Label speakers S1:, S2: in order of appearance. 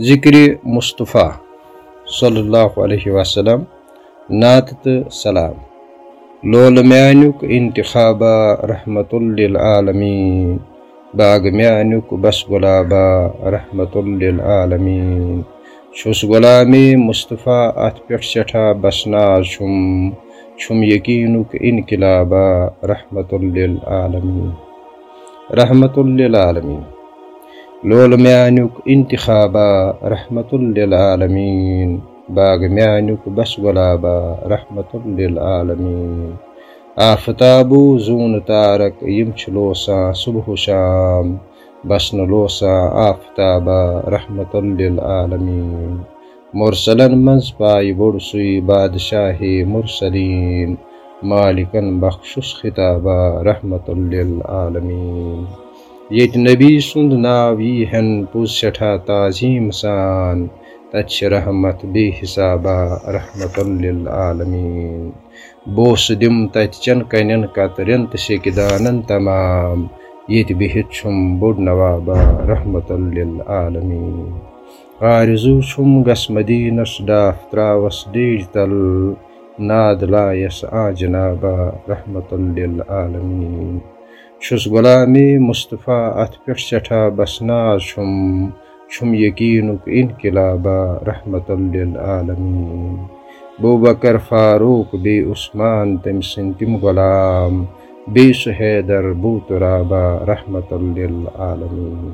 S1: ذکر مصطفیٰ صلی اللہ علیہ وسلم نعت تہٕ سلام۔ لول میانیُک انتخابا رحمت للعالمین، باغ میانیُک بس غلابا رحمت للعالمین۔ چھُس غلامی مصطفیٰ اَتھ پٮ۪ٹھ سٮ۪ٹھاہ بسناز چھُم چھُم یقیٖنُک انقلابا رحمت للعالمین۔ رحمت للعالمین۔ لول ميانوك انتخابا رحمة للعالمين. باغ ميانوك بس غلابا رحمة للعالمين. آفتابو زون تارك يمش لوسا صبح شام. بس نلوسا آفتابا رحمة للعالمين. مرسلا منز باي برسوي بادشاهي مرسلين مالكا بخشس خطابا رحمة للعالمين. ییٚتہِ نبی سُنٛد ناو یی ہن پوٚز سٮ۪ٹھاہ تعظیٖم سان تَتہِ چھِ رحمت بے حِسابا رحمت للعالمیٖن۔ بوسہٕ دِم تَتہِ چٮ۪ن کَنٮ۪ن کترٮ۪ن تہٕ سیٚکہِ دانن تمام۔ ییٚتہِ بِہِتھ چھُم بوٚڑ نوابا رحمت للعالمیٖن۔ آرزوٗ چھُم گژھ مدیٖنس ڈاف تراوس ڈیج تل۔ ناد لایس آ جنابا رحمت للعالمیٖن۔ چھُس غلامی مصطفیٰ ات پٹھ سٹھا بسناز چھم چھم یقینک انقلابا رحمت للعالمین۔ بو بکر فاروق بی عثمان تم سن تم غلام، بی سُہ بو بوٗ ترابا رحمت للعالمین۔